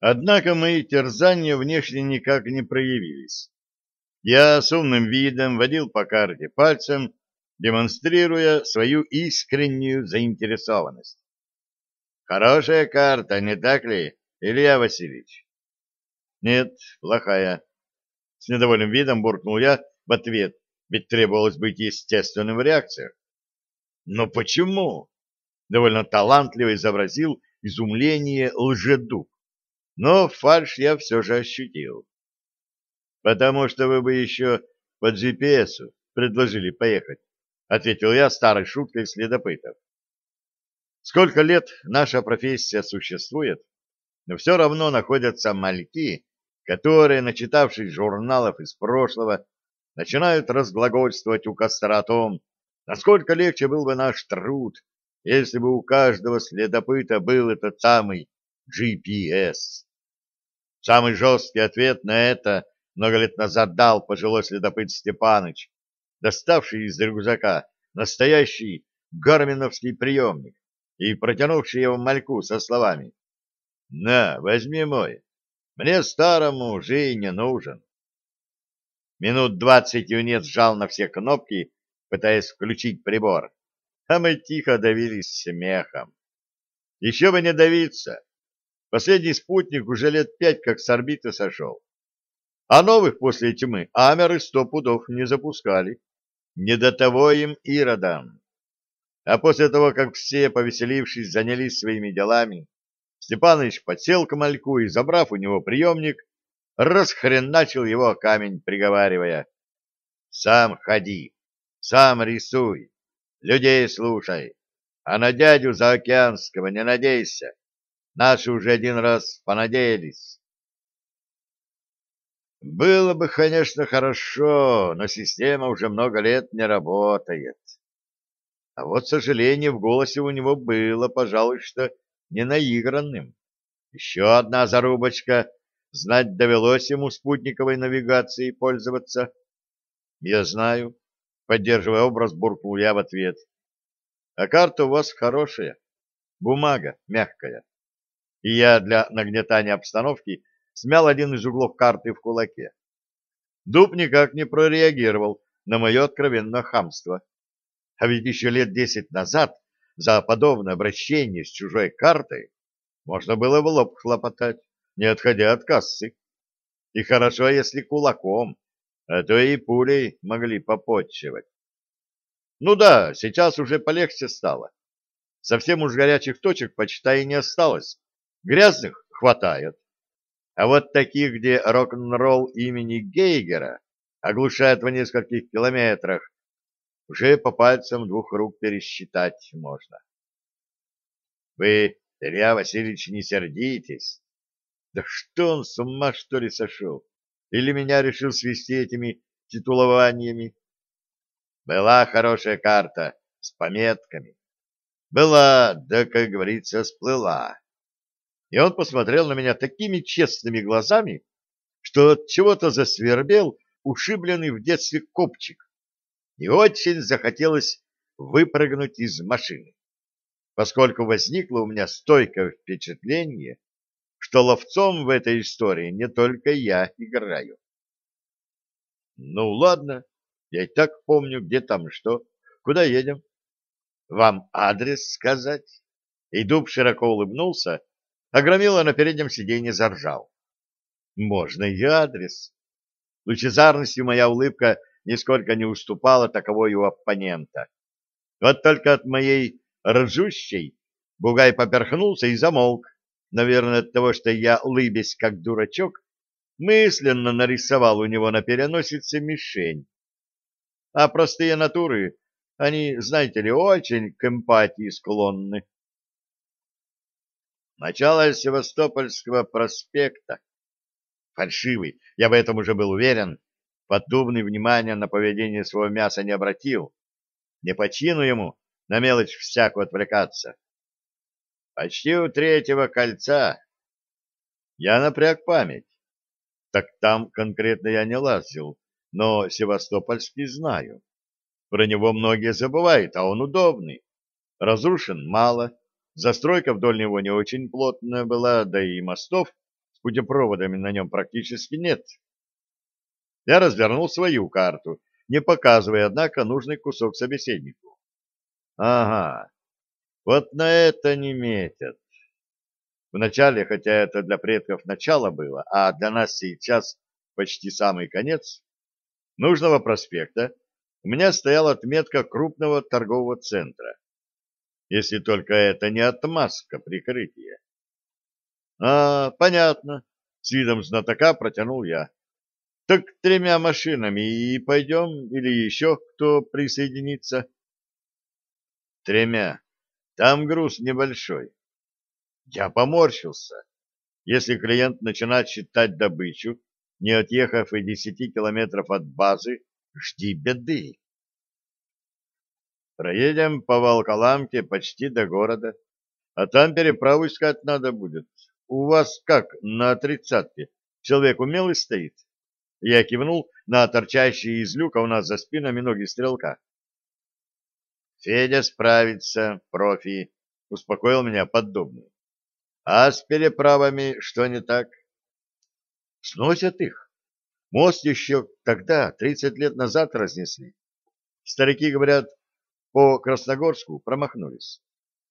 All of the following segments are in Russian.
Однако мои терзания внешне никак не проявились. Я с умным видом водил по карте пальцем, демонстрируя свою искреннюю заинтересованность. Хорошая карта, не так ли, Илья Васильевич? Нет, плохая. С недовольным видом буркнул я в ответ, ведь требовалось быть естественным в реакциях. Но почему? Довольно талантливо изобразил изумление лжедуб. Но фальш я все же ощутил. Потому что вы бы еще по GPS предложили поехать, ответил я старой шуткой следопытов. Сколько лет наша профессия существует, но все равно находятся мальки, которые, начитавшись журналов из прошлого, начинают разглагольствовать у костра о том, насколько легче был бы наш труд, если бы у каждого следопыта был этот самый GPS. Самый жесткий ответ на это много лет назад дал пожилой следопыт Степаныч, доставший из рюкзака настоящий гарминовский приемник и протянувший его мальку со словами «На, возьми мой, мне старому уже и не нужен». Минут двадцать юнец сжал на все кнопки, пытаясь включить прибор, а мы тихо давились смехом. Еще бы не давиться. Последний спутник уже лет пять как с орбиты сошел. А новых после тьмы амеры сто пудов не запускали. Не до того им иродам. А после того, как все, повеселившись, занялись своими делами, Степаныч подсел к мальку и, забрав у него приемник, расхреначил его камень, приговаривая. «Сам ходи, сам рисуй, людей слушай, а на дядю Заокеанского не надейся. Наши уже один раз понадеялись». Было бы, конечно, хорошо, но система уже много лет не работает. А вот сожаление в голосе у него было, пожалуй, что не наигранным. Еще одна зарубочка, знать довелось ему спутниковой навигацией пользоваться. Я знаю, поддерживая образ, буркнул я в ответ. А карта у вас хорошая, бумага мягкая. И я для нагнетания обстановки смял один из углов карты в кулаке. Дуб никак не прореагировал на мое откровенное хамство. А ведь еще лет десять назад за подобное обращение с чужой картой можно было в лоб хлопотать, не отходя от кассы. И хорошо, если кулаком, а то и пулей могли попотчевать. Ну да, сейчас уже полегче стало. Совсем уж горячих точек почти и не осталось. Грязных хватает. А вот таких, где рок-н-ролл имени Гейгера оглушает в нескольких километрах, уже по пальцам двух рук пересчитать можно. Вы, Илья Васильевич, не сердитесь. Да что он с ума, что ли, сошел? Или меня решил свести этими титулованиями? Была хорошая карта с пометками. Была, да, как говорится, сплыла. И он посмотрел на меня такими честными глазами, что от чего-то засвербел ушибленный в детстве копчик и очень захотелось выпрыгнуть из машины, поскольку возникло у меня стойкое впечатление, что ловцом в этой истории не только я играю. Ну ладно, я и так помню, где там что. Куда едем? Вам адрес сказать? И дуб широко улыбнулся, а на переднем сиденье заржал. Можно и адрес. Лучезарностью моя улыбка нисколько не уступала таковой у оппонента. Вот только от моей ржущей Бугай поперхнулся и замолк, наверное, от того, что я, улыбясь как дурачок, мысленно нарисовал у него на переносице мишень. А простые натуры, они, знаете ли, очень к эмпатии склонны. Начало Севастопольского проспекта. Фальшивый, я в этом уже был уверен, Поддубный внимания на поведение своего мяса не обратил. Не почину ему на мелочь всякую отвлекаться. Почти у третьего кольца. Я напряг память. Так там конкретно я не лазил, но Севастопольский знаю. Про него многие забывают, а он удобный. Разрушен мало, застройка вдоль него не очень плотная была, да и мостов путепроводами на нем практически нет. Я развернул свою карту, не показывая, однако, нужный кусок собеседнику. Ага, вот на это не метят. Вначале, хотя это для предков начало было, а для нас сейчас почти самый конец, нужного проспекта у меня стояла отметка крупного торгового центра. Если только это не отмазка прикрытия. А, понятно. С видом знатока протянул я. Так тремя машинами и пойдем, или еще кто присоединится? Тремя. Там груз небольшой. Я поморщился. Если клиент начинает считать добычу, не отъехав и десяти километров от базы, жди беды. Проедем по Волколамке почти до города, а там переправу искать надо будет. У вас как на тридцатке? Человек умелый стоит? Я кивнул на торчащие из люка у нас за спинами ноги стрелка. Федя справится, профи, успокоил меня поддубный. А с переправами что не так? Сносят их. Мост еще тогда, тридцать лет назад, разнесли. Старики говорят, по Красногорску промахнулись.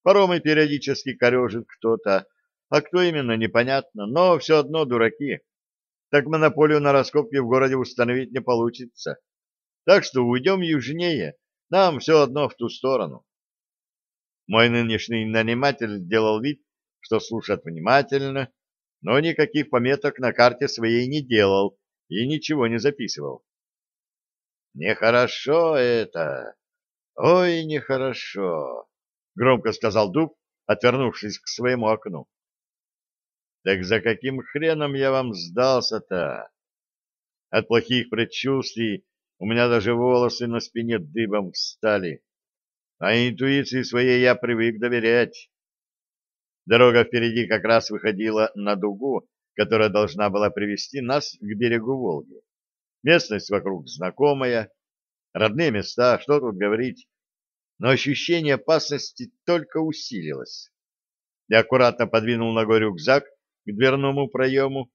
Паромы периодически корежит кто-то, а кто именно, непонятно, но все одно дураки. Так монополию на раскопки в городе установить не получится. Так что уйдем южнее, нам все одно в ту сторону. Мой нынешний наниматель делал вид, что слушает внимательно, но никаких пометок на карте своей не делал и ничего не записывал. «Нехорошо это! Ой, нехорошо!» — громко сказал Дуб, отвернувшись к своему окну. Так за каким хреном я вам сдался-то? От плохих предчувствий у меня даже волосы на спине дыбом встали. А интуиции своей я привык доверять. Дорога впереди как раз выходила на дугу, которая должна была привести нас к берегу Волги. Местность вокруг знакомая, родные места, что тут говорить. Но ощущение опасности только усилилось. Я аккуратно подвинул ногой рюкзак, к дверному проему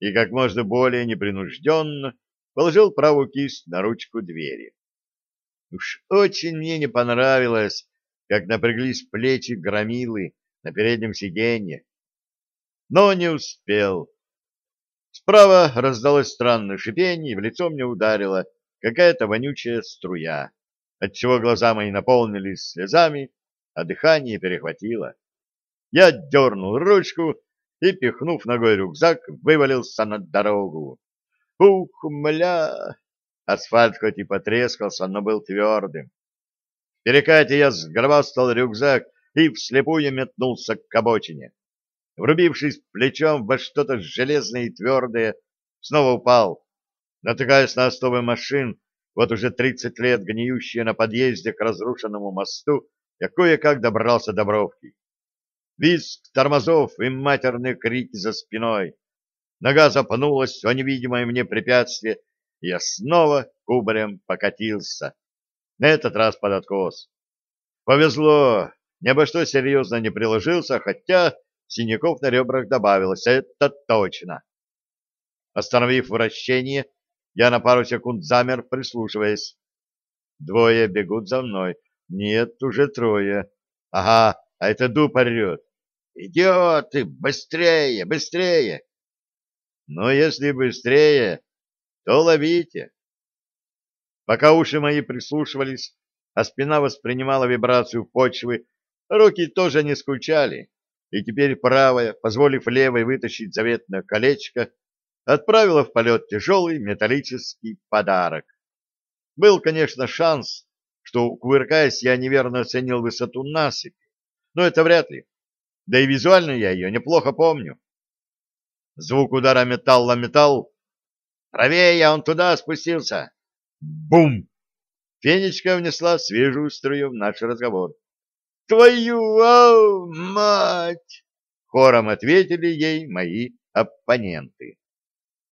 и как можно более непринужденно положил правую кисть на ручку двери. Уж очень мне не понравилось, как напряглись плечи громилы на переднем сиденье. Но не успел. Справа раздалось странное шипение, и в лицо мне ударила какая-то вонючая струя, отчего глаза мои наполнились слезами, а дыхание перехватило. Я дернул ручку, и, пихнув ногой рюкзак, вывалился на дорогу. Ух, мля! Асфальт хоть и потрескался, но был твердым. В перекате я сгробастал рюкзак и вслепую метнулся к обочине. Врубившись плечом во что-то железное и твердое, снова упал. Натыкаясь на остовы машин, вот уже тридцать лет гниющие на подъезде к разрушенному мосту, я кое-как добрался до бровки. Визг тормозов и матерные крики за спиной. Нога запнулась о невидимое мне препятствие, и я снова кубарем покатился. На этот раз под откос. Повезло, ни обо что серьезно не приложился, хотя синяков на ребрах добавилось, это точно. Остановив вращение, я на пару секунд замер, прислушиваясь. Двое бегут за мной. Нет, уже трое. Ага, а это дуб орет. «Идиоты! Быстрее! Быстрее!» «Но если быстрее, то ловите!» Пока уши мои прислушивались, а спина воспринимала вибрацию почвы, руки тоже не скучали, и теперь правая, позволив левой вытащить заветное колечко, отправила в полет тяжелый металлический подарок. Был, конечно, шанс, что, кувыркаясь, я неверно оценил высоту насыпи, но это вряд ли. Да и визуально я ее неплохо помню. Звук удара металл на металл. Правее, он туда спустился. Бум! Фенечка внесла свежую струю в наш разговор. «Твою а, мать!» — хором ответили ей мои оппоненты.